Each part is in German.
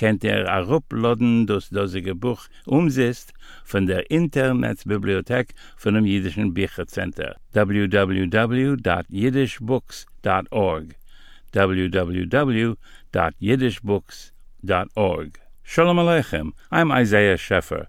kennt er arupladen das dasige buch umsetzt von der internetbibliothek von dem jidischen bichercenter www.jidishbooks.org www.jidishbooks.org shalom aleichem i'm isaiah scheffer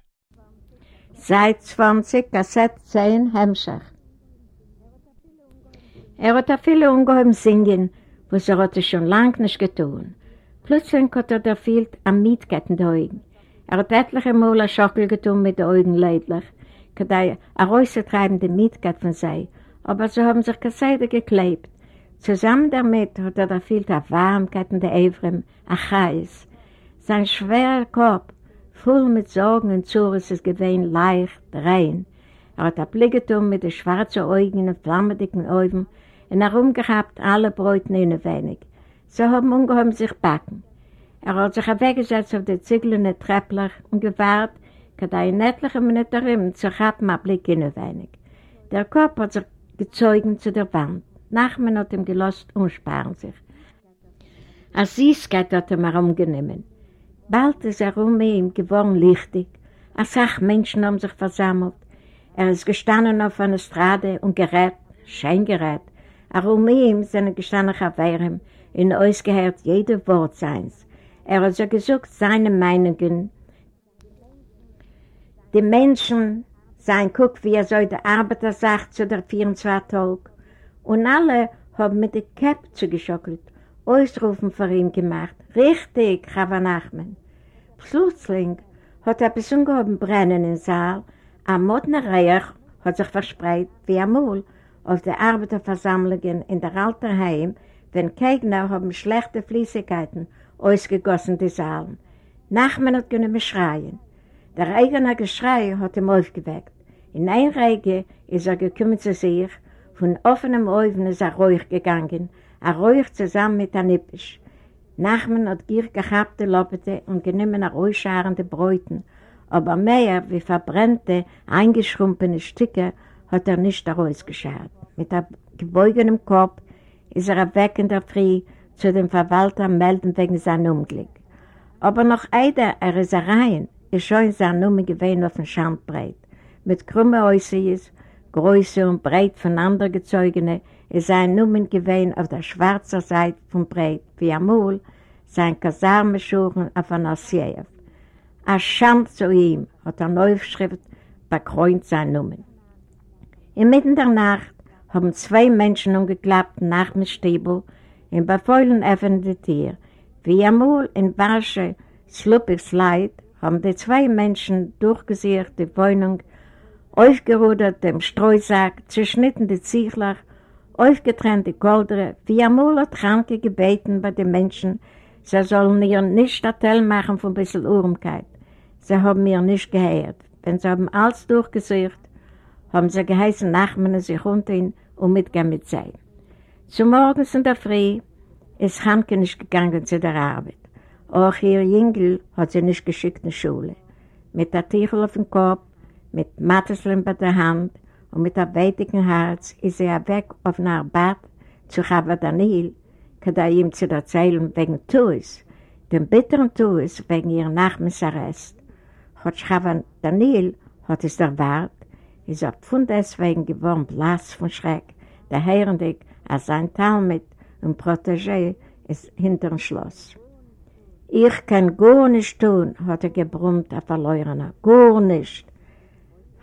Seit 20, Kassett 10, Hemmschach. Er hat viele ungeheuer singen, was er hat schon lang nicht getan. Plötzlich hat er da fehlt am Mietketten der Augen. Er hat etliche Mal ein Schockel getan mit den Augen leidlich, kann er rauszutreiben die Mietkeit von sei, aber sie haben sich keine Seite geklebt. Zusammen damit hat er da fehlt eine Warmkeit der Evrem, ein Chais. Sein schwerer Kopf, voll mit Sorgen und Zures, ist gewesen leicht, rein. Er hat Blicketum mit den schwarzen Augen und flammendicken Augen und herumgehabt alle Bräuten in ein wenig. Sie haben ungeheuer sich backen. Er hat sich weggesetzt auf die ziegelnde Treppler und gewahrt, kad er in etlichen Minuten zu haben, Blick in ein wenig. Der Kopf hat sich gezeugen zu der Wand. Nachmen hat ihm gelost und sparen sich. Als Süßkeit hat er ihm herumgenommen. Bald ist er um ihm geworden lichtig. Eine Sache Menschen haben sich versammelt. Er ist gestanden auf einer Strade und gerät, schein gerät. Er um ihm sind gestanden auf Wehren und ausgehört jede Wort seins. Er hat so gesucht seine Meinungen. Die Menschen, sein Guck, wie er so der Arbeiter sagt zu der 24 Tag. Und alle haben mit der Cap zugeschockelt, Ausrufen vor ihm gemacht. Richtig, Chava Nachman. Plötzlich hat er bis ungehoben brennen im Saal. Ein moderner Reich hat sich verspreit wie ein Mühl auf der Arbeiterversammlungen in der Alterheim, wenn Gegner haben schlechte Flüssigkeiten ausgegossen die Saalen. Nachman hat können schreien. Der eigene Geschrei hat ihm aufgeweckt. In ein Reihe ist er gekommen zu sich, von offenem Augen ist er ruhig gegangen, er ruhig zusammen mit der Nippisch. Nachman hat gier gehabte Lopete und genommen ausscharende Bräuten, aber mehr wie verbrennte, eingeschrumpene Stücke hat er nicht herausgeschart. Mit einem gebeugenem Kopf ist er weg in Früh zu dem Verwalter melden wegen seinem Unglück. Aber noch einer, er ist rein, ist schon sein Nummer gewesen auf dem Schandbreit. Mit krummen Äußeres, Größe und Breit voneinander gezogene, ist sein Nummer gewesen auf der schwarzen Seite vom Breit, wie amul sein Kasarmeschuchen auf einer Siev. A Schand zu ihm hat eine Neufschrift bekreunt sein Nummer. Inmitten der Nacht haben zwei Menschen umgeklappt nach dem Stiebel in befeuillen öffnende Tier. Wie amul in Warsche sluppiges Leid haben die zwei Menschen durchgesiegt die Wohnung, aufgerudert dem Streusack, zerschnitten die Ziegler, aufgetrennt die Koldere, wie amul hat Kranke gebeten bei den Menschen, sie sollen ihr nicht Teil machen von ein bisschen Urmkeit. Sie haben mir nicht gehört. Wenn sie haben alles durchgesucht, haben sie geheißen, Nachmen sich unter ihn und mitgehen mit sein. Zum Morgens in der Früh ist Hanke nicht gegangen zu der Arbeit. Auch ihr Jüngel hat sie nicht geschickt in die Schule. Mit der Tichel auf dem Kopf, mit Matteslin bei der Hand und mit einem weitigen Herz ist sie weg auf einer Bad zu Chava Daniel, kann er ihm zu erzählen wegen Tues, dem bitteren Tues wegen ihrem Nachmittagsarrest. Hat Chava Daniel hat es erwartet, ist er von deswegen geworden blass von Schreck, der Herrendig, als sein Talmud und Protégé ist hinter dem Schloss. Ich kann gar nicht tun, hat er gebrummt, der Verleurener. Gar nicht.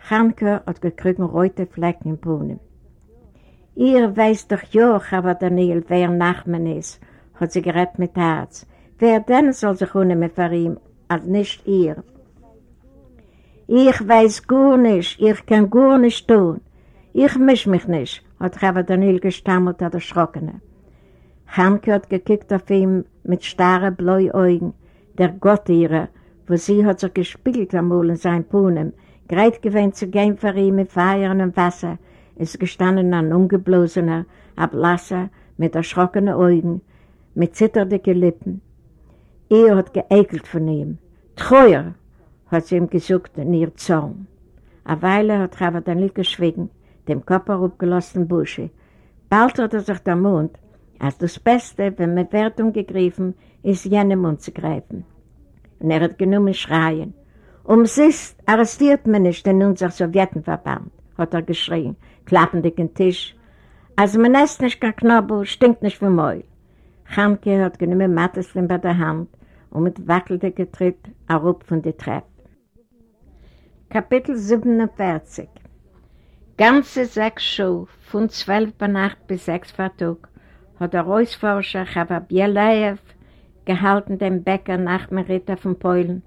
Chanke hat gekriegt rote Flecken im Pohnen. Ihr weißt doch ja, aber Daniel, wer Nachman ist, hat sie gerät mit Herz. Wer denn soll sich unnehmen für ihn, als nicht ihr? Ich weiß gar nicht, ich kann gar nicht tun. Ich misch mich nicht, hat Rabbi Daniel gestammelt hat erschrocken. Hanke hat gekickt auf ihn mit starren, blauen Augen, der Gott ihrer, wo sie hat sich gespiegelt einmal in seinem Puhnen, greit gewöhnt zu gehen für ihn mit Feuer und Wasser, ist gestanden ein ungeblosener, ablasser, mit erschrockenen Augen, mit zitterdicken Lippen. Er hat geekelt von ihm. Treuer, hat sie ihm gesucht in ihr Zorn. Eine Weile hat Rabbi Daniel geschwiegen, dem Kopf aufgelassen Busche. Bald hat er sich der Mund, als das Beste, wenn man Wertung gegriffen, ist jenem Mund zu greifen. Und er hat genommen schreien. Um sich arrestiert man nicht in unser Sowjetenverband, hat er geschrien, klappend den Tisch. Also man isst nicht kein Knobbel, stinkt nicht wie Mäul. Chanke hat genommen Matteslin bei der Hand und mit wackelndem Getritt erup von der Treppe. Kapitel 47 Ganze sechs Schuhe, von zwölf bei Nacht bis sechs vor Tag, hat der Reusforscher Chava Bielaev gehalten den Bäcker nach Merita von Polen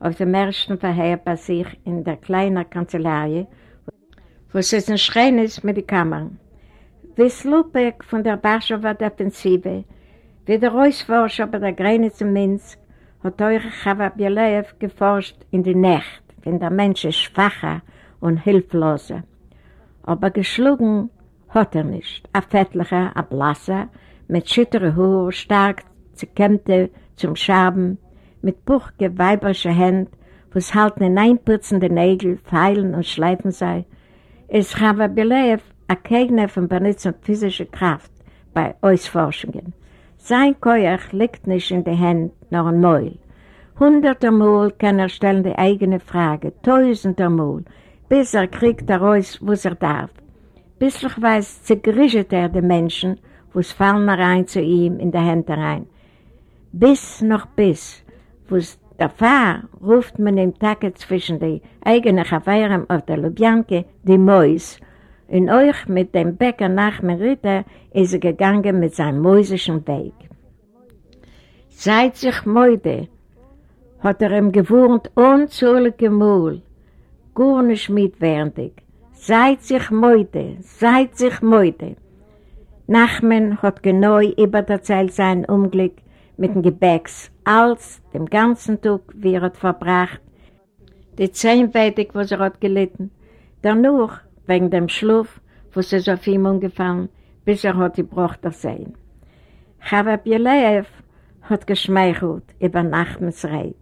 auf dem ersten Verheer bei sich in der kleinen Kanzlei, wo es ein Schrein ist mit den Kammern. Wie Slupek von der Warschauer Defensive, wie der Reusforscher bei der Grenze Minsk, hat euch Chava Bielaev geforscht in die Nacht, wenn der Mensch ist schwacher und hilfloser. Aber geschlagen hat er nicht. Ein fettlicher, ein blasser, mit schütterem Haar, stark zerkämmte zum Schaben, mit buchge weiberische Hände, wo es halten in einputzende Nägel, feilen und schleifen sei, ist Chava Belev ein Gegner von Benutzung physischer Kraft bei Ausforschungen. Sein Keuch liegt nicht in den Händen, noch ein Mäul. Hundertermal kann er stellen die eigene Frage, tausendermal, bis er kriegt heraus, was er darf. Bislichweise zergrischt er die Menschen, wo es fallen rein zu ihm in die Hände rein. Bis noch bis, wo es der Fahr ruft man im Tage zwischen den eigenen Chavayram auf der Lubjanke die Mäus. Und euch mit dem Bäcker nach Merita ist er gegangen mit seinem mäusischen Weg. Seid sich Mäude, hat er ihm gewohnt unzählige Mal, gar nicht mitwärtig. Seid sich Mäude, seid sich Mäude. Nachmen hat genau übererzählt sein Unglück mit dem Gebäcks, als dem ganzen Tag, wie er hat verbracht, die Zehnweitig, was er hat gelitten, danach wegen dem Schlaf, was es auf ihm umgefallen, bis er hat die Bruchter sehen. Chava Bielev hat geschmeichelt über Nachmens Reit.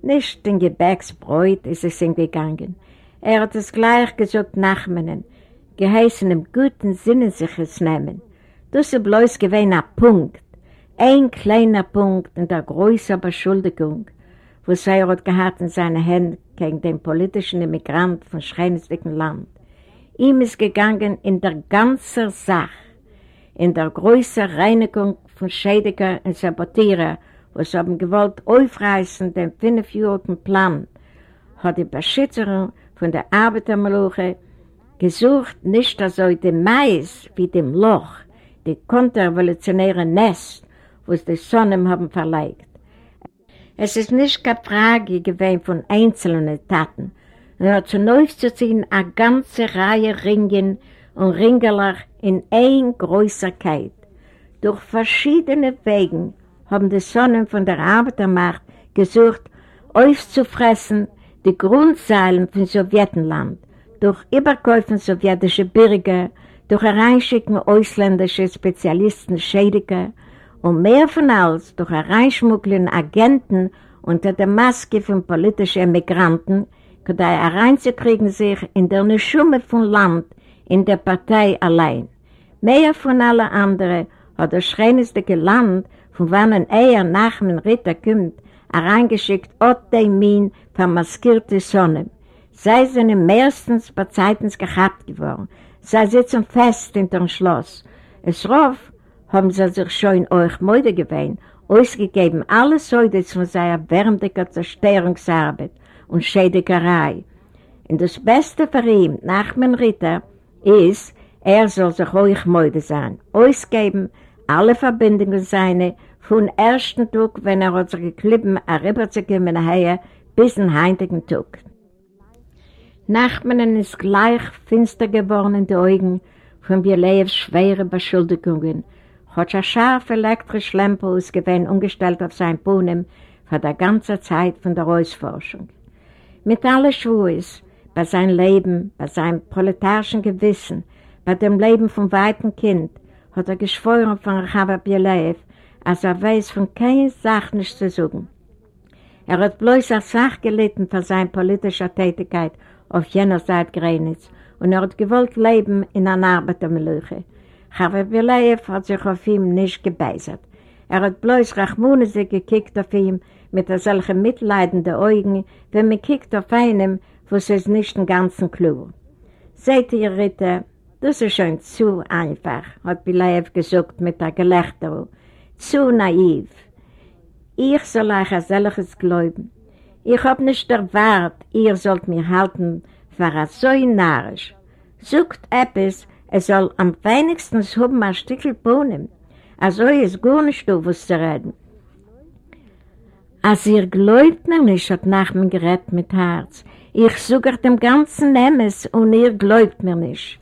Nicht in Gebäcksbräut ist es ihm gegangen. Er hat es gleich gesagt Nachmenen, geheißen im guten Sinne sich es nehmen. Das ist bloß gewesen ein Punkt, ein kleiner Punkt in der größeren Beschuldigung, wo er gehabt in seinen Händen gegen den politischen Immigrant von schreinsdicken Land. Ihm ist gegangen in der ganzen Sache, in der größeren Reinigung von Schädiger und Sabotierer, was haben gewollt aufreißen den fünfjährigen Plan, hat die Beschützerin von der Arbeitermeluche gesucht nicht also dem Mais wie dem Loch, die konterrevolutionäre Nest, was die Sonnen haben verlegt. Es ist nicht keine Frage gewesen von einzelnen Taten, nur zu neu zu ziehen eine ganze Reihe Ringen und Ringeler in ein Größerkeit. Durch verschiedene Wegen haben die Sonnen von der Arbeitermacht gesucht, aufzufressen die Grundsäulen von Sowjetenland, durch Überkäufen sowjetischer Bürger, durch Hereinschicken ausländischer Spezialisten, Schädiger und mehr von alles durch Hereinschmuggeln Agenten unter der Maske von politischen Emigranten, da hereinzukriegen sich in der Schumme von Land in der Partei allein. Mehr von allen anderen hat das schreiendste Land, von wann ein eher nach dem Ritter kommt, hereingeschickt hat den Min vermaskierte Sonne. Sei sind meistens bei Zeitens gehabt geworden, sei sitzen fest in dem Schloss. Es rauf haben sie sich schon in euch Mäude gewähnt, ausgegeben alle Säudes von seiner wärmdiger Zerstörungsarbeit und Schädigerei. Und das Beste für ihn, nach dem Ritter, ist, Er soll sich ruhig müde sein, ausgeben alle Verbindungen seine von ersten Tag, wenn er hat sich geklippen, rüberzukommen nachher, bis in heutigen Tag. Nachmannen ist gleich finster geworden in den Augen von Bielews schwere Beschuldigungen, hat ein scharf elektrisch Lampe ausgewähnt, umgestellt auf sein Bohnen für die ganze Zeit von der Ausforschung. Mit allen Schwurs, bei seinem Leben, bei seinem proletarischen Gewissen, bei dem Leben vom weiten Kind, hat er geschworen von Rachava Bielev, als er weiß von keiner Sache nicht zu suchen. Er hat bloß als Sach gelitten für seine politische Tätigkeit auf jener Seite Grenitz und er hat gewollt leben in einer Arbeitermelüche. Chava Bielev hat sich auf ihm nicht gebeißert. Er hat bloß Rachmunese gekickt auf ihm mit solchen mitleidenden Augen, wenn man kickt auf einem, wo es ist nicht den ganzen Clou. Seht ihr, Ritter, das ist schon zu einfach, hat Bilaev gesagt mit der Gelächter. Zu naiv. Ich soll euch ein solches glauben. Ich hab nicht erwartet, ihr sollt mir halten für so narrisch. Sucht etwas, es soll am wenigsten haben ein Stückchen Bohnen. Also ist gar nicht du, was zu reden. Als ihr glaubt mir nicht, hat Nachmen gerät mit Herz. Ich suche dem ganzen Nemes und ihr glaubt mir nicht.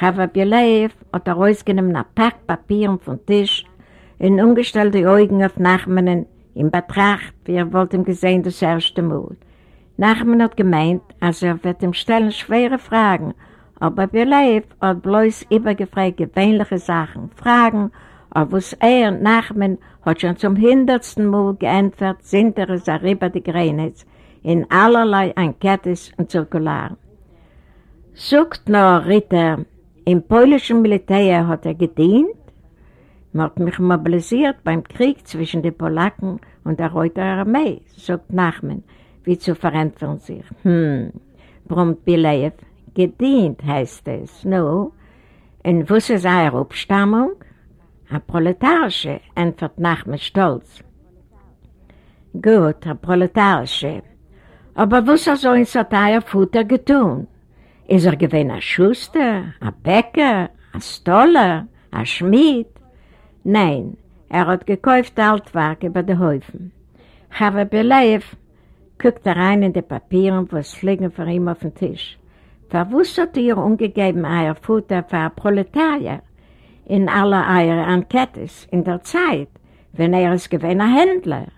Chava Bielev hat er rausgenommen ein Pack Papieren vom Tisch und umgestellte Augen auf Nachmanen in Betracht, wie er wollte ihm gesehen das erste Mal. Nachman hat gemeint, also er wird ihm stellen schwere Fragen, aber Bielev hat bloß übergefragt gewöhnliche Sachen, Fragen, auf was er, Nachman, hat schon zum hundertsten Mal geantwortet, sind er es über die Grenze, in allerlei Enquetes und Zirkularen. Sucht noch Ritter, im polnischen Militär hat er gedient, man hat mich mobilisiert beim Krieg zwischen den Polacken und der Reuter Armee, sagt Nachman, wie zu verantworten sich. Hm, brummt Bilev, gedient heißt es, no. Und was ist eure Abstammung? Ein proletarische, antwortet Nachman stolz. Gut, ein proletarische. Aber was hat so ein Satire Futter getan? Ist er gewesen ein Schuster, ein Bäcker, ein Stoller, ein Schmied? Nein, er hat gekauft Altwerk über die Häufen. Chava Belev guckt rein in die Papiere, was liegen für ihn auf dem Tisch. Verwusst hat ihr umgegeben euer Futter für ein Proletarier in aller eure Enquetes in der Zeit, wenn er es gewesen ein Händler,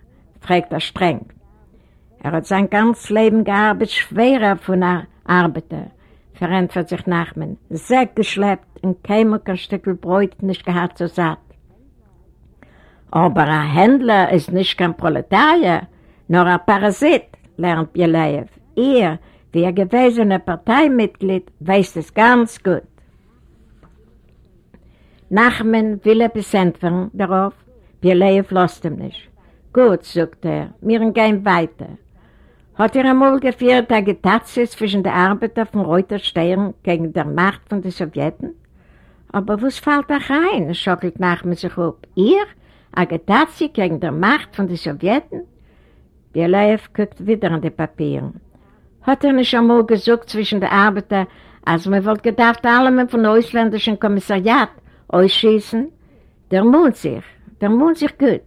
fragt er streng. Er hat sein ganzes Leben gearbeitet, schwerer von einer Arbeiter, verantwortet sich Nachmen, sehr geschleppt und kein Stück Brot nicht gehabt so satt. Aber ein Händler ist nicht kein Proletarier, nur ein Parasit, lernt Bielaev. Ihr, wie ein gewesener Parteimitglied, weiß es ganz gut. Nachmen will er besentfern darauf, Bielaev lässt ihm nicht. Gut, sagt er, wir gehen weiter. Hat er einmal geführt Agitation zwischen den Arbeitern von Reuterstern gegen die Macht von den Sowjeten? Aber was fällt da rein? schockelt Nachmen sich ab. Ihr? Agitation gegen die Macht von den Sowjeten? Bielaev guckt wieder an die Papiere. Hat er nicht einmal gesagt zwischen den Arbeitern, als man wollte gedacht, alle von ausländischen Kommissariat ausschießen? Der mut sich, der mut sich gut.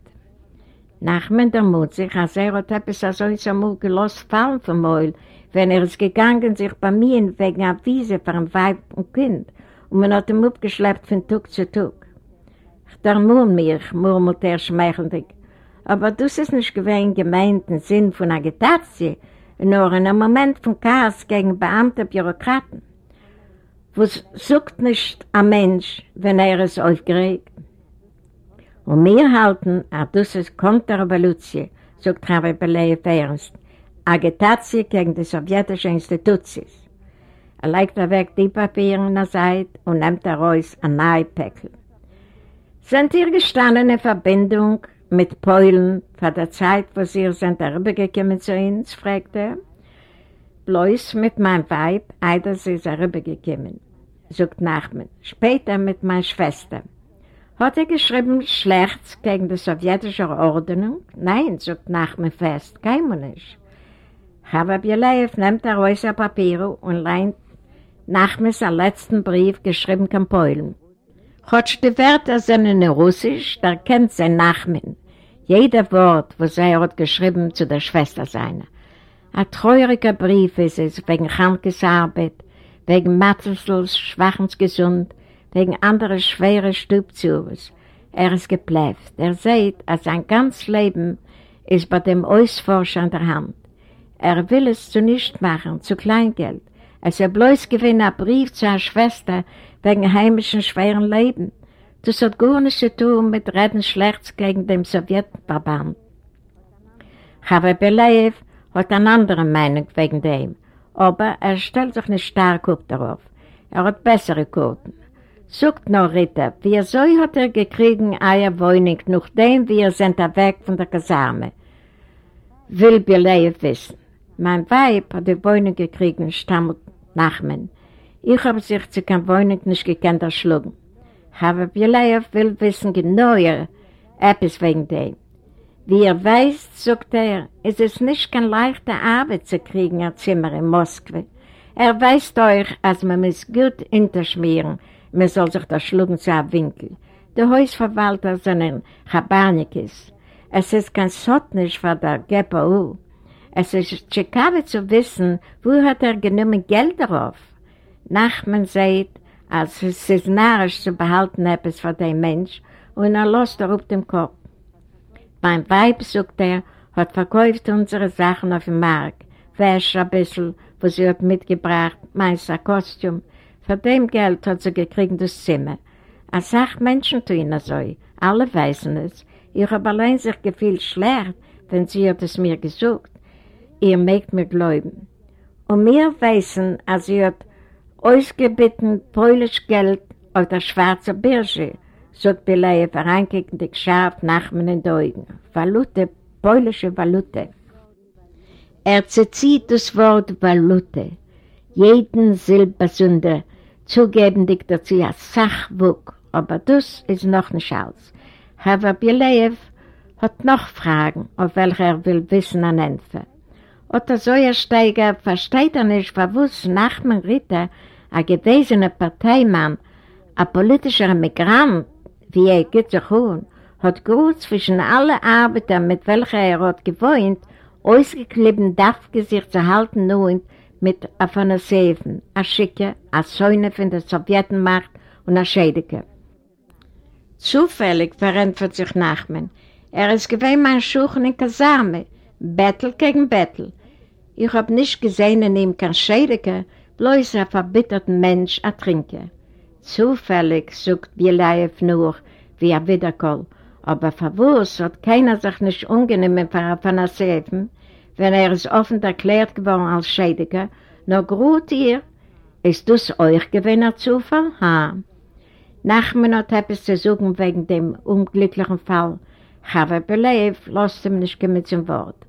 Nachmen der Mut sich, als er hat etwas so einmal gelost fallen vom Mäul, wenn er ist gegangen, sich bei mir wegen einer Wiese für ein Weib und Kind, und man hat ihn abgeschleppt von Tag zu Tag. Ich darmur mich, murmelt er schmeichelnd, aber das ist nicht gewähnt gemeinten Sinn von Agitation, nur in einem Moment von Chaos gegen Beamte Bürokraten. Was sucht nicht ein Mensch, wenn er es aufgeregt? Und wir halten, dass das ist Konterrevolution, sagt Rabbi Belev ernst, Agitation gegen die sowjetische Institutionen. Er legt er weg die Papiere an der Seite und nimmt daraus ein neues Päckchen. Sind ihr gestanden in Verbindung mit Polen vor der Zeit, wo sie sind herübergekommen zu uns, fragt er. Bloß mit meinem Weib, Eider, sie ist herübergekommen, sagt Nachman. Später mit meiner Schwester. Hat er geschrieben, schlecht gegen die sowjetische Ordnung? Nein, sagt Nachman fest, kein nicht. Chava nimmt er aus Papiere und leint Nachmens der letzten Brief geschrieben kann Polen. Hotsch die Wörter sind in Russisch, da kennt sein Nachmen. Jeder Wort, was er hat geschrieben zu der Schwester seiner. Ein treuriger Brief ist es wegen Hankes Arbeit, wegen Matzelsels Schwachensgesund, wegen anderer schwerer Stubzuhres. Er ist gepläfft. Er sieht, als sein ganzes Leben ist bei dem Ausforscher an der Hand. Er will es zu nicht machen, zu Kleingeld. Es er bloß gewinnt ein Brief zu einer Schwester wegen heimischen schweren Leben. Das hat gar nichts zu tun mit Reden schlecht gegen den Sowjetverband. Chava Belev hat eine andere Meinung wegen dem, aber er stellt sich nicht stark auf darauf. Er hat bessere Quoten. Sucht noch Ritter, wie so hat er gekriegen eine Wohnung, nachdem wir sind weg von der Kasarme. Will Belev wissen. Mein Weib hat die Wohnung gekriegt, stammelt Nachmen. Ich habe sich zu keiner Wohnung nicht gekannt erschlagen. Aber Bilejew will wissen genauer etwas wegen dem. Wie ihr weißt, sagt er, ist es nicht keine leichte Arbeit zu kriegen, ein Zimmer in Moskau. Er weiß euch, als man muss gut hinterschmieren, man soll sich das schlugen zu einem Winkel. Der Hausverwalter sind ein Chabarnikis. Es ist kein Sotnisch für der GPU. Es ist schade zu wissen, wo hat er genommen Geld darauf. Nachman sagt, als es ist narrisch zu behalten etwas von dem Mensch und er lässt er auf dem Kopf. Beim Weib, sagt er, hat verkauft unsere Sachen auf dem Markt, Wäsche ein bisschen, was sie hat mitgebracht, meist ein Kostüm. Für dem Geld hat sie gekriegt das Zimmer. Er sagt, Menschen tun so, alle wissen es. Ich habe allein sich gefühlt schlecht, wenn sie hat es mir gesucht. Ihr mögt mir glauben. Und wir wissen, als sie hat ausgebeten polisch Geld auf der schwarzen Börse, sagt Beleie vereinkigend scharf nach meinen Augen. Valute, polische Valute. Er zerzieht das Wort Valute, jeden Silbersünder, zugebendig dazu als Sachwuck, aber das ist noch nicht alles. Herr Bileev hat noch Fragen, auf welche er will wissen an Ende. Otto Säuersteiger versteht er nicht, was Nachman Ritter, ein gewesener Parteimann, ein politischer Migrant, wie er geht sich um, hat gut zwischen allen Arbeitern, mit welcher er hat gewohnt, ausgeklebt darf sich zu halten nun mit Afanasieven, a Schicke, a Säune von der Sowjetenmacht und a Schädeke. Zufällig verrennt sich Nachmen. Er ist gewesen mein Schuchen in Kasarme, Bettel gegen Bettel. Ich hab nicht gesehen in ihm kein Schädeke, bloß ein verbitterter Mensch ertrinke. Zufällig sucht Bielaev nur wie ein Wiederkoll, aber verwusst hat keiner sich nicht ungenehm für Afanasieven, wenn er es offen erklärt geworden als Schädiger, nur gut ihr, ist das euch gewinner Zufall? Ha. Nachmen hat etwas zu suchen wegen dem unglücklichen Fall. Chava Belev lässt ihm nicht mit zum Wort.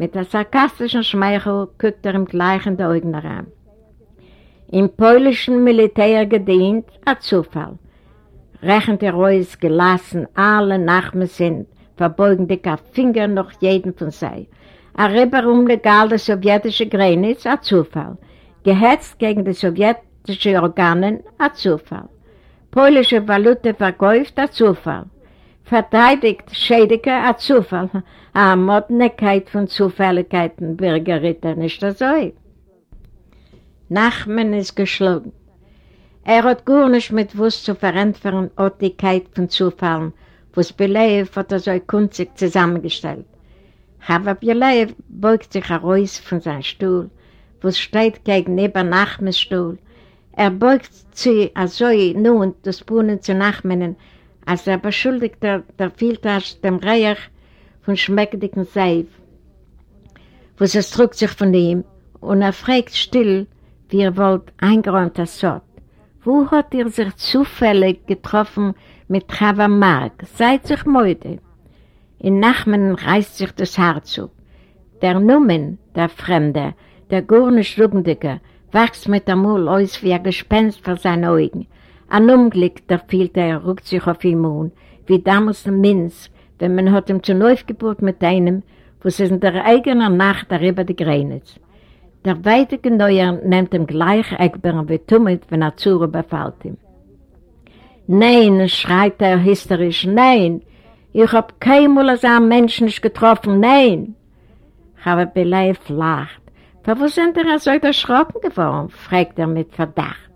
Mit der sarkastischen Schmeichel guckt er ihm gleich in die Augen heran. Im polnischen Militär gedient, ein Zufall. Rechnet er aus gelassen, alle Nachmen sind, verbeugen die Finger noch jeden von sich. Ein Rüberum legal der sowjetische Grenze, ein Zufall. Gehetzt gegen die sowjetische Organe, ein Zufall. Polnische Valute verkauft, ein Zufall. Verteidigt Schädige, ein Zufall. Eine Modernigkeit von Zufälligkeiten, Bürgerritter, nicht so. Nachmen ist geschlagen. Er hat gar nicht mit Wurst zu verantworten, Ortigkeit von Zufallen, was Belev hat er so kunzig zusammengestellt. Chava Belev beugt sich heraus von seinem Stuhl, was steht gegenüber Nachmens Stuhl. Er beugt sich also nun das Brunnen zu Nachmenen, als er beschuldigt der, der Filtasch dem Reich von schmeckenden Seif, was es drückt sich von ihm und er fragt still, wie er wollt eingeräumt das Sort. Wo hat er sich zufällig getroffen mit Chava Mark? Seid sich müde. In Nachmen reißt sich das Herz zu. Der Numen, der Fremde, der gurne Schlugendige, wächst mit dem Mund aus wie ein Gespenst vor seinen Augen. Ein Unglück, da fiel er, rückt sich auf ihm Mund, wie damals ein Minz, wenn man hat ihm zur Neufgeburt mit einem, wo es in der eigenen Nacht darüber die Grenze. Der weitige Neuer nimmt ihm gleich Eckbern wie Tummet, wenn er Zure befällt ihm. Nein, schreit er hysterisch, nein, ich hab keinmal so einen Menschen nicht getroffen, nein. Chava Beleif lacht. Für wo sind er so erschrocken geworden? fragt er mit Verdacht.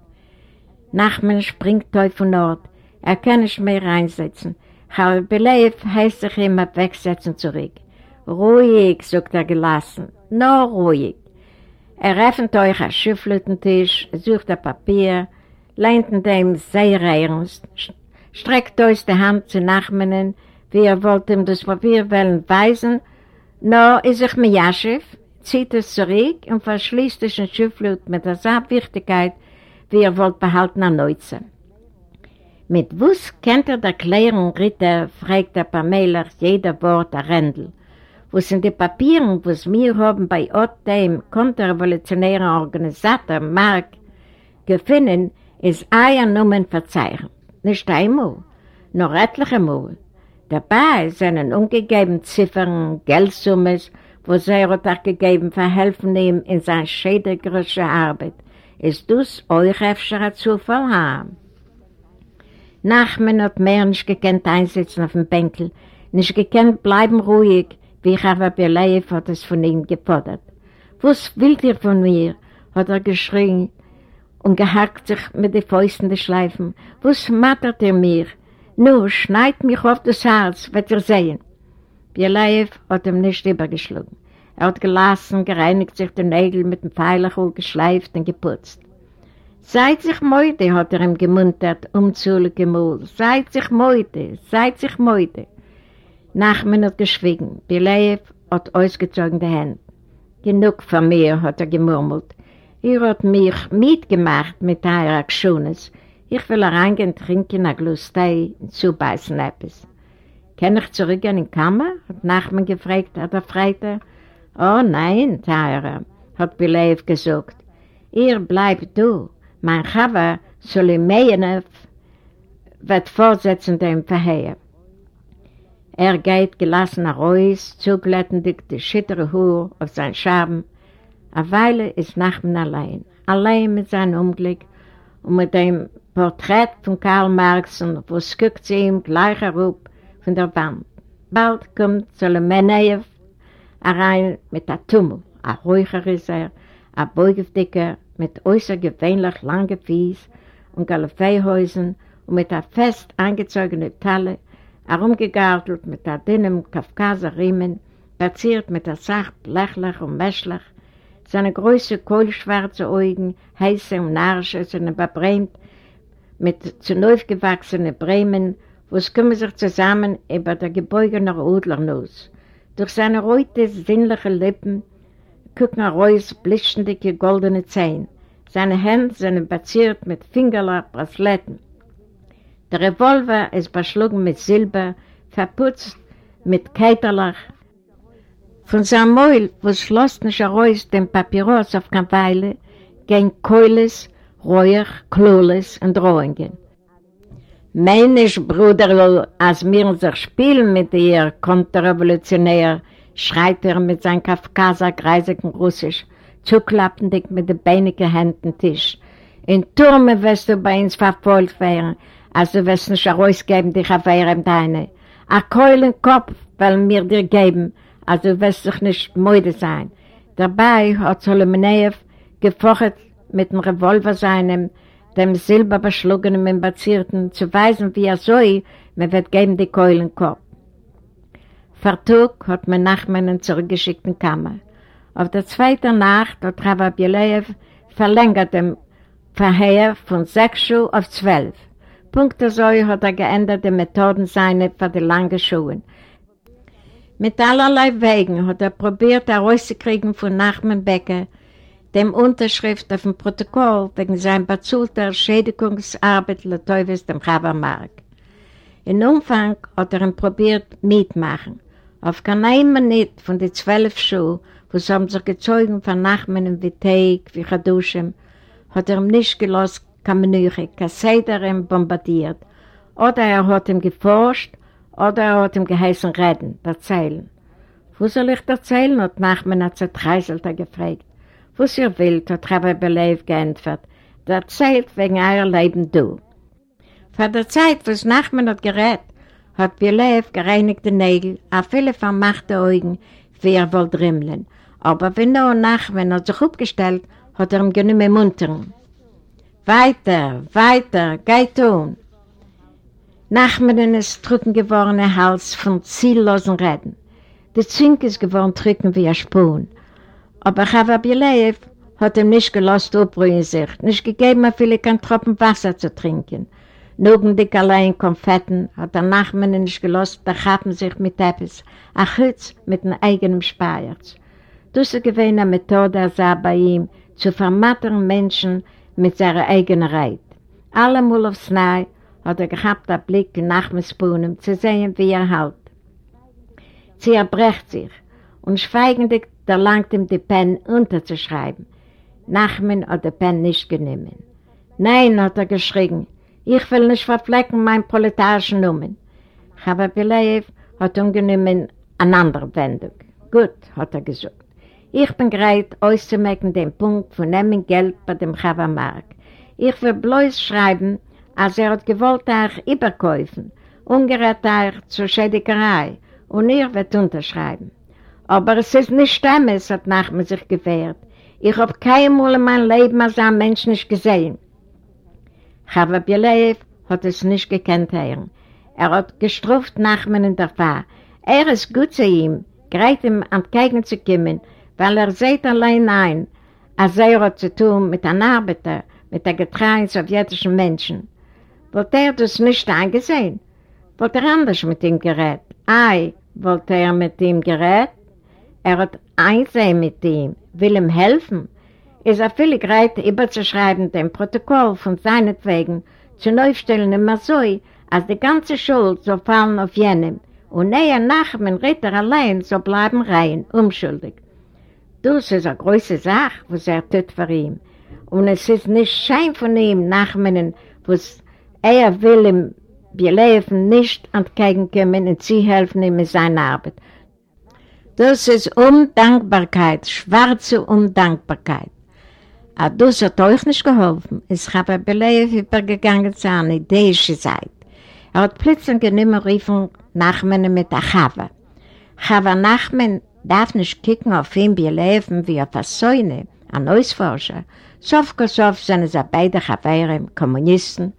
Nachmen springt Teufel von Ort. Er kann nicht mehr reinsetzen. Chava Beleif heißt sich immer wegsetzen zurück. Ruhig, sagt er gelassen, nur ruhig. Er öffnet euch ein Schifflötentisch, sucht ein Papier, lehnt in dem sehr ernst, streckt euch die Hand zu Nachmenen, wie er wollte ihm das Papier wollen weisen, nur ist sich Miaschiv, zieht es zurück und verschließt es in Schifflut mit der Wichtigkeit, wie er wollte behalten an Neuze. Mit Wuss kennt er der Klärung, Ritter, fragt der Pamela jeder Wort der Rändel. Wo sind die Papieren, was wir haben bei Ort dem konterrevolutionären Organisator Mark gefunden, ist eier Nummern verzeichnet. Nicht einmal, nur etliche Mal. Dabei sind ungegeben Ziffern, Geldsummes, wo sie hat auch gegeben, verhelfen ihm in seiner schädigerischen Arbeit. Ist das euch öfter Zufall haben? Nachmen hat mehr nicht gekannt einsitzen auf dem Bänkel, nicht gekannt bleiben ruhig, wie Chava Belev hat es von ihm gefordert. Was willt ihr von mir? hat er geschrien und gehackt sich mit den Fäusten des Schleifen. Was mattert ihr mir? Nu, schneid mich auf das Herz, wird ihr sehen. Bielaev hat ihm nicht übergeschlagen. Er hat gelassen, gereinigt sich die Nägel mit dem Pfeilerchul geschleift und geputzt. Seid sich Mäude, hat er ihm gemuntert, umzulig gemult. Seid sich Mäude, seid sich Mäude. Nachmen hat geschwiegen. Bielaev hat ausgezogen die Hände. Genug von mir, hat er gemurmelt. Ihr habt mich mitgemacht mit eurer Akschones. Ich will reingehen, trinken, ein Glas Tee und zubeißen etwas. Kann ich zurückgehen in die Kammer? hat Nachman gefragt, hat er Freite. Oh nein, Teure, hat Bilev gesagt. Ihr bleibt du. Mein Chava Solimeyev wird fortsetzen dem Verheer. Er geht gelassen nach Reus, zuglättendig die schittere Hure auf sein Schaben. Eine Weile ist Nachman allein, allein mit seinem Unglück und mit dem Porträt von Karl Marx und was guckt sie ihm gleich herup von der Wand. Bald kommt Solomenev rein mit der Tummel. Ein ruhiger ist er, ein Beugefdicker mit äußergewöhnlich langen Fies und Galafeihäusen und mit einer fest angezogenen Talle, herumgegartelt mit der dünnen Kafkaser Riemen, verziert mit der Sacht lächlich und mäschlich, seine große kohlschwarze Augen, heiße und narische, sind überbrämt mit zu neu gewachsenen Bremen, wo es kümmern sich zusammen über der gebeugene Udlernuss. Durch seine rote, sinnliche Lippen gucken raus blitzende goldene Zähne. Seine Hände sind baziert mit Fingerlach, Brasletten. Der Revolver ist beschlagen mit Silber, verputzt mit Keiterlach. Von seinem Mäul, wo schloss nicht heraus den Papyrus auf keine Weile, gehen Keules, Räuch, Klules und Drohungen. Mein ich, Bruder, als wir uns spielen mit ihr Konterrevolutionär, schreit er mit seinem Kafkaser greisigen Russisch, zuklappendig mit den beinigen Händen Tisch. In Turme wirst du bei uns verfolgt werden, also wirst du nicht herausgeben, dich auf ihrem Deine. A Keul im Kopf wollen wir dir geben, also wirst du nicht müde sein. Dabei hat Solomoneev gefochert mit dem Revolver seinem, dem silberbeschlugenen Membazierten, zu weisen, wie er soll, man wird geben die Keulen Kopf. Vertug hat man nach meinen zurückgeschickten Kammer. Auf der zweiten Nacht hat Bielev verlängert dem Verheer von sechs Schuhe auf zwölf. Punkte so hat er geänderte Methoden seine für die langen Schuhe. Mit allerlei Wegen hat er probiert, herauszukriegen von Nachmen Becker, dem Unterschrift auf dem Protokoll wegen seiner bezahlte Schädigungsarbeit Teufels dem Chabermark. In Umfang hat er ihn probiert mitmachen. Auf keinem Minute von den zwölf Schuhen, wo sie haben sich gezogen von Nachmen wie Teig, wie Chadushim, hat er ihm nicht gelost, Kamenüche, Kasseideren bombardiert. Oder er hat ihm geforscht, oder er hat ihm geheißen reden, erzählen. Wo soll ich erzählen, hat Nachmen hat zertreißelt er gefragt. Was ihr wollt, hat Rabbi Belev geantwortet. Der zählt wegen euer Leben du. Vor der Zeit, was Nachman hat gerät, hat Belev gereinigte Nägel, auch viele vermachte Augen, wie er wollte rimmeln. Aber wenn nur Nachman hat sich aufgestellt, hat er ihm genommen muntern. Weiter, weiter, geht um. Nachmanen ist drücken geworden Hals von ziellosen Reden. Die Zink ist geworden drücken wie ein Spun. Aber Chava Bileev hat ihm nicht gelost aufbrühen sich, nicht gegeben, er viele kein Tropfen Wasser zu trinken. Nugendig allein Konfetten hat der Nachmanen nicht gelost, da haben sich mit etwas, ein Hütz mit einem eigenen Speiers. Das ist gewähne Methode, er sah bei ihm, zu vermattern Menschen mit seiner eigenen Reit. Allemal aufs Neue hat er gehabt, einen Blick nach dem Spunen, zu sehen, wie er halt. Sie erbrecht sich und schweigendig erlangt ihm die Pen unterzuschreiben. Nachmen hat der Pen nicht genommen. Nein, hat er geschrien, ich will nicht verflecken mein proletarischen Numen. Aber Bileev hat umgenommen eine andere Wendung. Gut, hat er gesagt. Ich bin bereit, auszumerken den Punkt von nehmen Geld bei dem Chavamark. Ich will bloß schreiben, als er hat gewollt euch überkäufen, ungerät euch zur Schädigerei und ihr wird unterschreiben. Aber es ist nicht Stammes, hat Nachman sich gewehrt. Ich habe kein Mal in meinem Leben als ein Mensch nicht gesehen. Chava Bilev hat es nicht gekannt hören. Er hat gestruft Nachman in der Fahr. Er ist gut zu ihm, gerät ihm entgegenzukommen, weil er sieht allein ein, als er hat zu tun mit einem Arbeiter, mit der getreuen sowjetischen Menschen. Wollte er das nicht angesehen? Wollte er anders mit ihm gerät? Ei, wollte er mit ihm gerät? Er hat einsehen mit ihm, will ihm helfen. Ist er völlig bereit, überzuschreiben dem Protokoll von seinetwegen, zu neufstellen immer so, als die ganze Schuld so fallen auf jenem und näher nach dem Ritter allein so bleiben rein, unschuldig. Das ist eine große Sache, was er tut für ihn. Und es ist nicht Schein von ihm, nachmeinen, was er will ihm Beleven nicht entgegenkommen und sie helfen ihm in seiner Arbeit. Das ist Undankbarkeit, schwarze Undankbarkeit. Aber das hat euch nicht geholfen. Es habe Belev übergegangen zu einer idäischen Seite. Er hat plötzlich genommen riefen Nachmen mit der Chava. Chava Nachmen darf nicht kicken auf ihn wie Leben wie auf eine Säune, ein Ausforscher. Sof Kosof sind es beide Chavere, Kommunisten,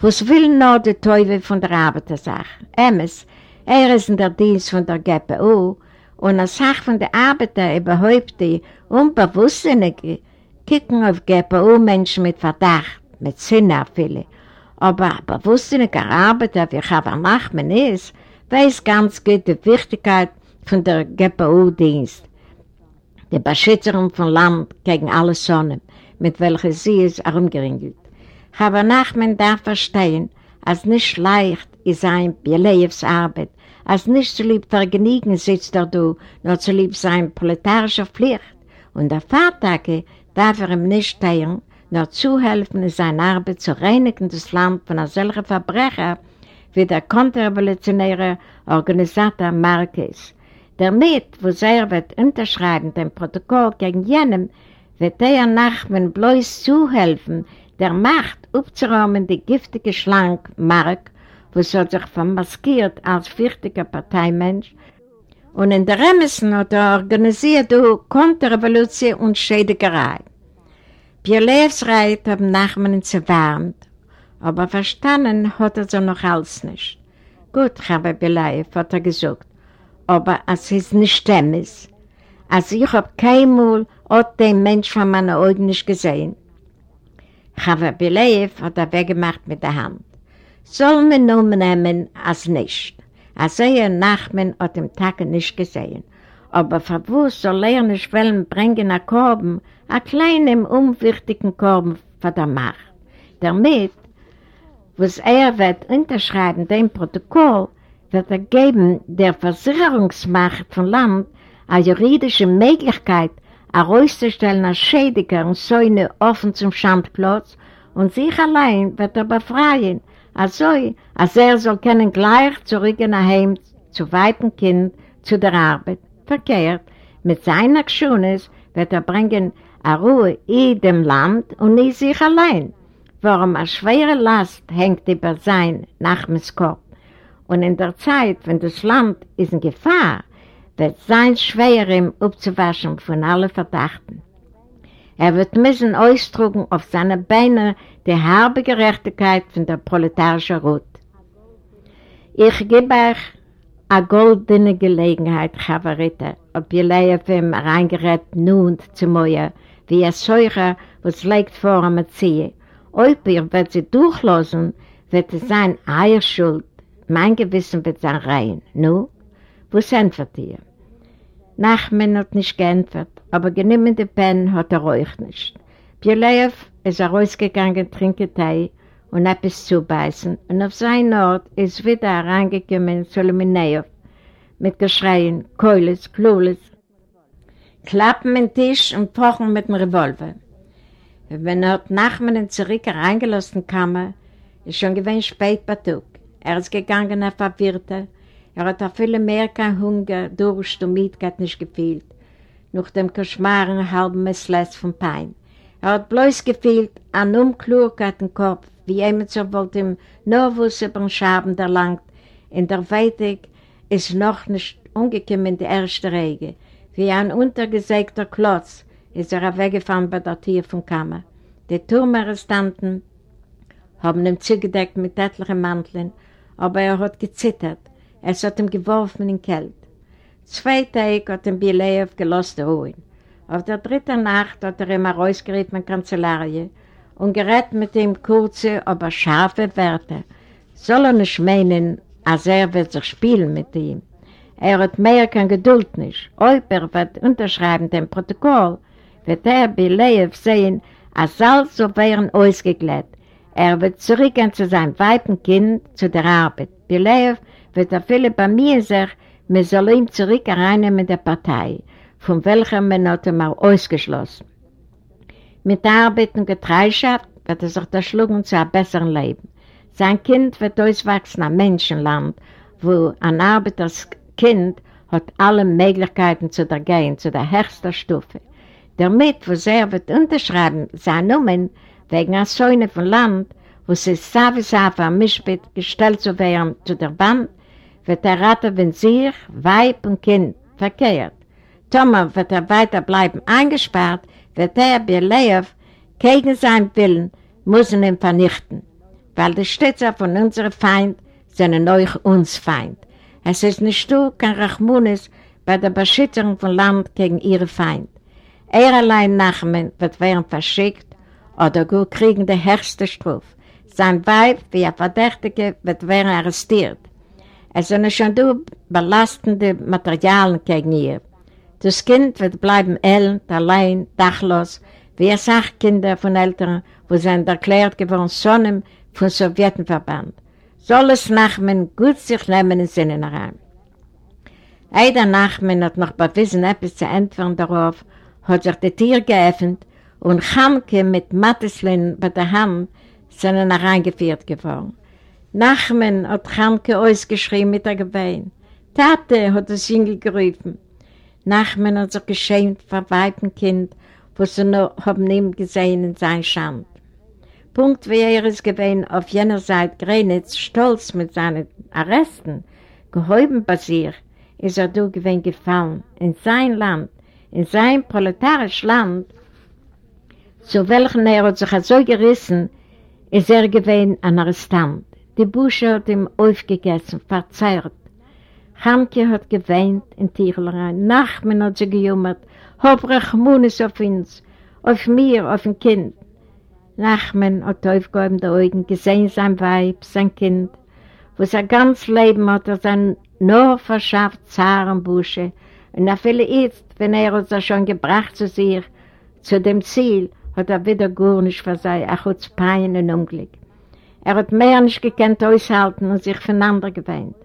was will nur die Teufel von der Arbeitersache. Emes, er ist in der Dienst von der GPU und eine Sache von der Arbeiter überhaupt die Unbewusstsinnigen kicken auf GPU-Menschen mit Verdacht, mit Sinne viele. Aber ein bewusstsinniger Arbeiter, wie Chava Nachman ist, weiß ganz gut die Wichtigkeit von der GPU-Dienst, die Beschützerung von Land gegen alle Sonnen, mit welcher sie es herumgeringelt. Aber Nachman darf verstehen, als nicht leicht ist ein Bielewes Arbeit, als nicht zu lieb Vergnügen sitzt er du, nur zu lieb sein proletarischer Pflicht. Und der Vater darf er ihm nicht teilen, nur zuhelfen in seiner Arbeit zu reinigen das Land von einer solchen Verbrecher wie der konterrevolutionäre Organisator Marquez. Damit, wo er wird unterschreiben, dem Protokoll gegen jenem, wird der Nachmen bloß zuhelfen, der Macht aufzuräumen die giftige Schlank Mark, wo sie sich vermaskiert als wichtiger Parteimensch, und in der Remissen hat er organisiert die Konterrevolution und Schädigerei. Bielews Reit haben Nachmen zerwärmt, aber verstanden hat er so noch alles nicht. Gut, Rabbi Beleif, hat er gesagt, aber es ist nicht stimmig. Also ich habe keinmal auch den Mensch von meinen Augen nicht gesehen. Chava Bileev hat er weggemacht mit der Hand. Soll man nur nehmen als nicht. Als er Nachmen hat den Tag nicht gesehen. Aber verwusst soll er nicht wollen bringen nach Korben, einen kleinen, unwichtigen Korben von der Macht. Damit, was er wird unterschreiben, dem Protokoll, wird er geben der Versicherungsmacht von Land eine juridische Möglichkeit, herauszustellen als Schädiger und Säune offen zum Schandplatz und sich allein wird er befreien, also als er soll können gleich zurück in Heim zu weiten Kind, zu der Arbeit. Verkehrt, mit seiner Geschunis wird er bringen a Ruhe in dem Land und nie sich allein. Warum a schwere Last hängt über sein Nachmittskopf. Und in der Zeit, wenn das Land ist in Gefahr, wird sein schwer, ihm abzuwaschen von allen Verdachten. Er wird müssen ausdrücken auf seine Beine die herbe Gerechtigkeit von der proletarischen Rut. Ich gebe euch eine goldene Gelegenheit, Chavarite, ob ihr Leif ihm reingerät nun zu mir, wie ein Säucher, was legt vor am Erzieher. Ob ihr wird sie durchlassen, wird es sein Eierschuld, mein Gewissen wird sein rein. Nu, wir dir? Nachmen hat nicht geantwortet, aber genümmende Pen hat er euch nicht. Bielev ist er rausgegangen, trinken Tee und etwas zubeißen und auf seinen Ort ist wieder reingekommen Solomoneev mit Geschreien, Keules, Klules, klappen den Tisch und pochen mit dem Revolver. Wenn er Nachmen zurück reingelassen kam, ist schon gewinn spät bei Tag. Er ist gegangen auf Verwirrte, er hat auch viele mehr kein Hunger, Durst und Mietkeit nicht gefühlt, nach dem Koschmaren halben Messles von Pein. Er hat bloß gefühlt an Umklurkeit im Kopf, wie jemand so wollte ihm nur was über den Schaben erlangt. In der Weitig ist noch nicht umgekommen die erste Rege. Wie ein untergesägter Klotz ist er weggefahren bei der Tür vom Kammer. Die Turmarrestanten haben ihn zugedeckt mit etlichen Manteln, aber er hat gezittert. Es hat ihm geworfen in Kälte. Zwei Tage hat ihm Bileev gelost ruhen. Auf der dritten Nacht hat er ihm in die Kanzellarie und gerät mit ihm kurze, aber scharfe Werte. Soll er nicht meinen, als er wird sich spielen mit ihm. Er hat mehr keine Geduld nicht. Ob er wird unterschreiben dem Protokoll, wird er Bileev sehen, als alles so wären ausgeglätt. Er wird zurückgehen zu seinem weiten Kind, zu der Arbeit. Bileev wird er viele bei mir sagen, man soll ihn zurück reinnehmen in der Partei, von welcher hat ihn auch ausgeschlossen. Mit der Arbeit und Getreischaft wird er sich erschlagen zu einem besseren Leben. Sein Kind wird auswachsen am Menschenland, wo ein Arbeiterskind hat alle Möglichkeiten zu der gehen, zu der höchsten Stufe. Damit, wo er wird unterschreiben, sein Nummern, wegen einer Säune von Land, wo sie Savi am Mischbet gestellt zu werden zu der Wand, wird er raten, wenn sich, Weib und Kind verkehrt. Thomas wird er weiter bleiben eingesperrt, wird er bei Leov gegen seinen Willen muss ihn vernichten, weil die Stützer von unserem Feind sind euch uns Feind. Es ist nicht du, kein Rachmunis bei der Beschütterung von Land gegen ihre Feind. Er allein Nachmen wird werden verschickt oder gut kriegen die höchste Strophe. Sein Weib, wie ein Verdächtiger, wird werden arrestiert. Es sind schon du belastende Materialien gegen ihr. Das Kind wird bleiben elend, allein, dachlos, wie es sagt Kinder von Eltern, wo sie erklärt geworden Sonnen vom Sowjetenverband. Soll es Nachmen gut sich nehmen in Sinnen herein. Eider Nachmen hat noch bewiesen, etwas zu entfernen darauf, hat sich die Tür geöffnet und Chamke mit Matteslin bei der Hand sind hereingeführt geworden. Nachmen hat Chanke ausgeschrieben mit der Gewein. Tate hat das Jüngel gerufen. Nachmen hat sich geschämt vor weibem Kind, was sie noch haben ihm gesehen in sein Schand. Punkt wie er ist gewesen auf jener Seite Grenitz, stolz mit seinen Arresten, gehäuben bei sich, ist er durch gewesen gefallen, in sein Land, in sein proletarisches Land, zu welchem er hat sich so gerissen, ist er gewesen ein Arrestant. Die Busche hat ihm aufgegessen, verzerrt. Chamke hat geweint in Tichlerein. Nachmen hat sie gejummert. Hab Rachmunis auf uns, auf mir, auf ein Kind. Nachmen hat aufgehoben die Augen, gesehen sein Weib, sein Kind, wo sein ganzes Leben hat er sein nur verschafft Zarenbusche. Und er will jetzt, wenn er uns das schon gebracht zu sich, zu dem Ziel, hat er wieder gar nicht für sein, er hat Pein und Unglück. Er hat mehr nicht gekannt aushalten und sich voneinander gewöhnt.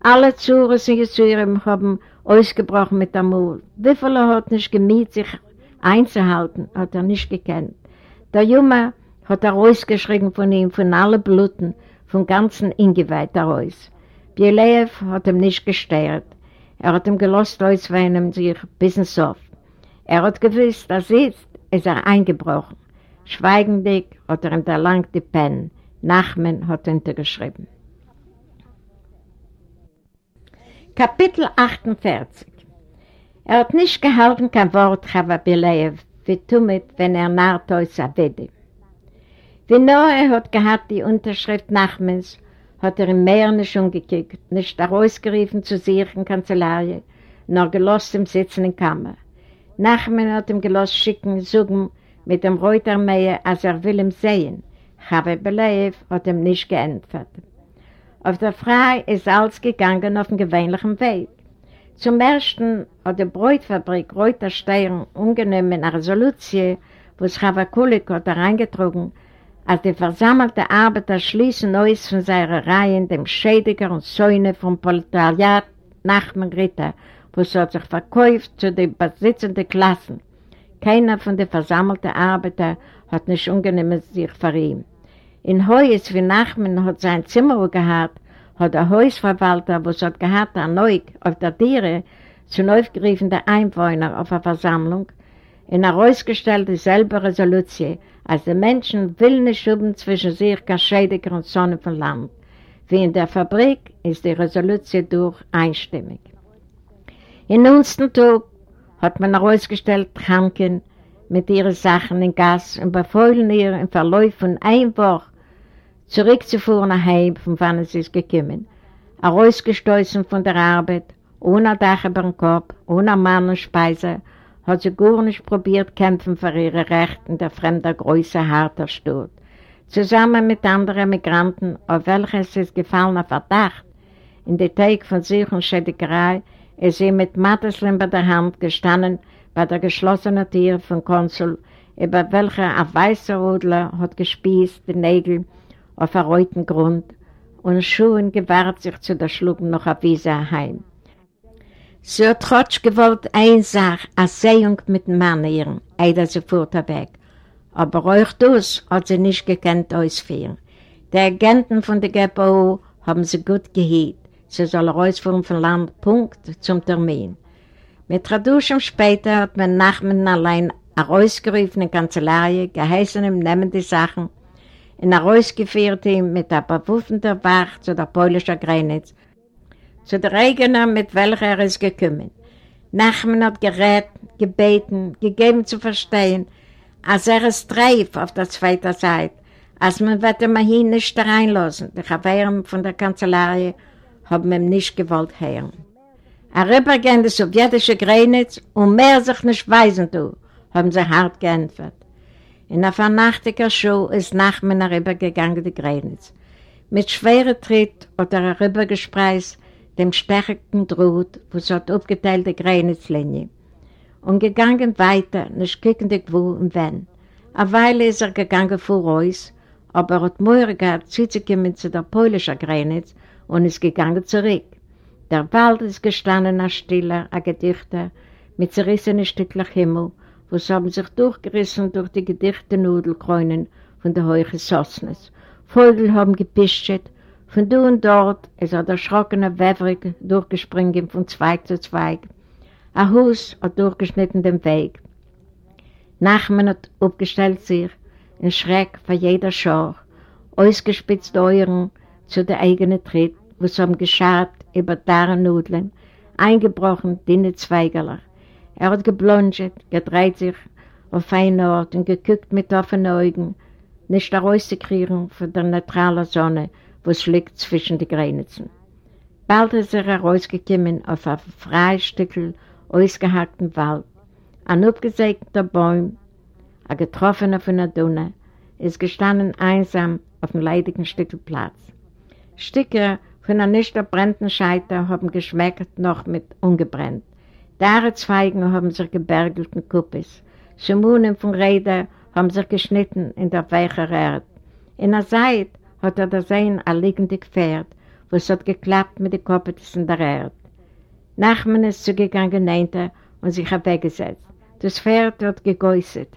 Alle Zuhren und Zuhren haben ausgebrochen mit der Mut. Wie viele hat nicht gemüht, sich einzuhalten, hat er nicht gekannt. Der Junge hat er ausgeschrieben von ihm, von allen Bluten, vom ganzen Ingeweiht heraus. Bielev hat ihm nicht gestört. Er hat ihm gelost ausweinen sich bis ins Sof. Er hat gewusst, dass jetzt ist er eingebrochen. Schweigendig hat er ihm erlangt die Pen. Nachmen hat hintergeschrieben. Kapitel 48 Er hat nicht gehalten kein Wort, Chava Bileev, wie Tumit, wenn er naht aus Avedi. Wie nur er hat gehabt die Unterschrift Nachmens, hat er im Meer nicht umgekickt, nicht herausgerufen zu sich in Kanzelarie, nur gelost im Sitzen in Kammer. Nachmen hat ihm gelost schicken, suchen mit dem Reutermeier, als er will ihm sehen. Chava Bileev hat ihm nicht geantwortet. Auf der Frei ist alles gegangen auf dem gewöhnlichen Weg. Zum ersten hat die Bräutfabrik Reuter Steuern ungenommen eine Resolution, wo es Chavakulik hat reingetrogen, als die versammelte Arbeiter schließen Neues von seiner Reihen dem Schädiger und Säune vom Proletariat Nachman Ritter, wo es hat sich verkauft zu den besitzenden Klassen. Keiner von den versammelten Arbeitern hat nicht ungenommen sich ihn. In Heus, wie Nachmen hat sein Zimmer gehabt, hat der Hausverwalter, was hat gehabt, er neu auf der Tiere, zu aufgerufen der Einwohner auf der Versammlung, in der herausgestellt dieselbe Resolution, als die Menschen will nicht schuben zwischen sich Kaschädiger und Sonne von Land. Wie in der Fabrik ist die Resolution durch einstimmig. In unserem Tag hat man herausgestellt, Kranken mit ihren Sachen in Gas und befohlen ihr im Verlauf von ein Woche zurückzufuhren nach Heim, von wann es ist gekommen. Herausgestoßen von der Arbeit, ohne Dach über den Kopf, ohne Mann und Speise, hat sie gar nicht probiert kämpfen für ihre Rechte in der fremden Größe harter Stadt. Zusammen mit anderen Migranten, auf welches es gefallener Verdacht, in der Teig von sich und Schädigerei, ist sie mit Matteslin bei der Hand gestanden bei der geschlossenen Tür vom Konsul, über welcher ein weißer Rudler hat gespießt die Nägel auf einem roten Grund und Schuhen gewahrt sich zu der Schlug noch auf Wiese heim. Sie hat trotz gewollt eine Sache, eine Sehung mit dem Mann ihren, eider sofort weg. Aber euch das hat sie nicht gekannt ausführen. Die Agenten von der GPO haben sie gut gehielt. Sie soll rausfuhren vom Land, Punkt, zum Termin. Mit Traduschen später hat man Nachmen allein herausgerufen in Kanzelarie, geheißen ihm, nehmen die Sachen, und herausgeführt ihn mit der bewaffneten Wacht zu der polnischen Grenze, zu der eigenen, mit welcher er ist gekommen. Nachman hat gerät, gebeten, gegeben zu verstehen, als er es treif auf der zweiten Seite, als man wird ihn hin nicht reinlassen. Die Chaveren von der Kanzelarie haben ihm nicht gewollt hören. Er rübergehen die sowjetische Grenze und mehr sich nicht weisen tun, haben sie hart geantwortet. In der vernachtiger Schuh ist Nachmen herübergegangen die Grenze. Mit schwerem Tritt hat er herübergespreist dem stärksten Drut, wo es hat aufgeteilte Grenzlinie. Und gegangen weiter, nicht kickend wo und wenn. Eine Weile ist er gegangen vor uns, aber er hat Möhrer gehabt, zuzukommen zu der polnischen Grenze und ist gegangen zurück. Der Wald ist gestanden als Stiller, ein Gedichter, mit zerrissenen Stückchen Himmel, was haben sich durchgerissen durch die gedichte Nudelkräunen von der Heuche Sosnes. Vögel haben gepischet, von du und dort ist er erschrockener Wäverig durchgespringen von Zweig zu Zweig. Ein Haus hat durchgeschnitten den Weg. Nachmen hat aufgestellt sich, in Schreck vor jeder Schor, ausgespitzt Euren zu der eigenen Tritt, wo haben geschart über daren Nudeln, eingebrochen dünne Zweigerler. Er hat geblonget, gedreht sich auf einen Ort und geguckt mit offenen Augen, nicht herauszukriegen von der neutralen Sonne, was liegt zwischen den Grenzen. Bald ist er herausgekommen auf ein freies Stückchen ausgehackten Wald. Ein abgesägter Baum, ein getroffener von der Dunne, ist gestanden einsam auf dem leidigen Stückchen Platz. Stücke von einer nicht erbrennten Scheiter haben geschmeckt noch mit ungebrennt. Darezweigen haben sich gebergelt in Kuppes. Schumunen von Rädern haben sich geschnitten in der weichen Erde. In der Zeit hat er sein ein liegendes Pferd, wo es hat geklappt mit den Kopfes in der Erde. Nachman ist zugegangen, nehnte und sich weggesetzt. Das Pferd hat gegäuset.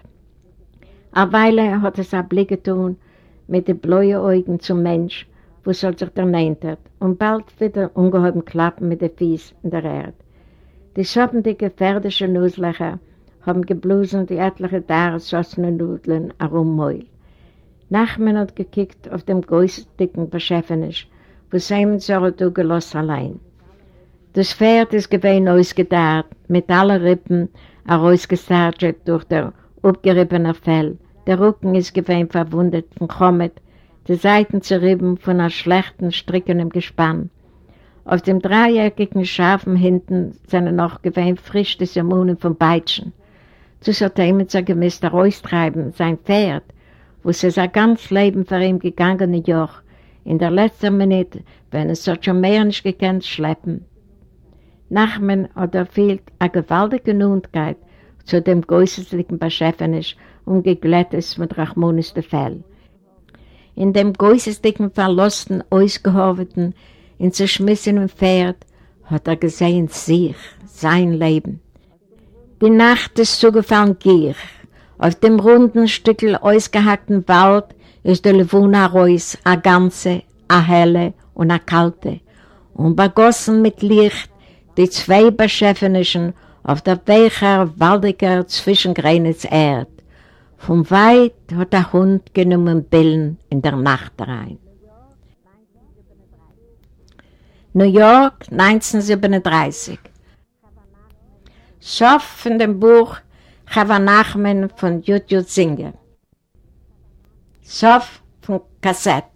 Eine Weile hat es einen Blick getan mit den blauen Augen zum Mensch, wo es sich der nehnte, und bald wieder ungeheuben Klappen mit den Fies in der Erde. Die schoppendige pferdische Nusslöcher haben geblosen die etliche Dareschossene Nudeln herum Meul. Nachmen hat gekickt auf dem größten Beschäftignis, wo Simon Sordo gelassen allein. Das Pferd ist gewesen ausgedarrt, mit allen Rippen herausgestartet durch der abgeriebene Fell. Der Rücken ist gewesen verwundet von Chomet, die Seiten zerrieben von einer schlechten Stricken im Gespann. Auf dem dreieckigen Schafen hinten sind noch gewesen frisch die Simonen vom Beitschen. Zu sollte mit seinem Gemister raustreiben, sein Pferd, wo sie sein ganzes Leben für ihn gegangene Joch, in der letzten Minute, wenn es so schon mehr nicht gekannt, schleppen. Nachmen er fehlt eine gewaltige Nundkeit zu dem geäußerlichen Beschäftignis und geglättes mit Rachmonis de Fell. In dem geäußerlichen verlosten, ausgehobelten, in zerschmissenen Pferd hat er gesehen sich, sein Leben. Die Nacht ist zugefallen Gier. Auf dem runden Stückel ausgehackten Wald ist der Levuna Reus a ganze, a helle und a kalte und begossen mit Licht die zwei Beschäftigten auf der weicher, waldiger Zwischengrenitz Erd. Vom Weit hat der Hund genommen Billen in der Nacht rein. New York, 1937 Schoff von dem Buch Chava Nachmen von Judjud Singer. Schoff von Kassett.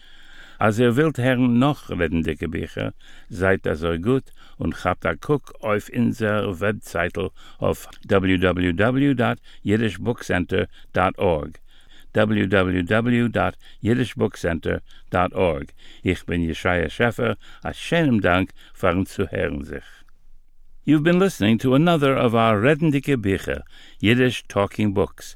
Als ihr wilt hern noch redende Gebücher, seid das gut und habt a guck auf unser Webseite auf www.jiddishbookcenter.org www.jiddishbookcenter.org Ich bin Jeschaya Scheffer, a schönem Dank fahren zu hören sich. You've been listening to another of our Redendike Bücher, Yiddish Talking Books,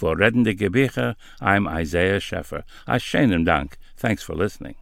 For Reddende Gebiche, I'm Isaiah Scheffer. A schönen Dank. Thanks for listening.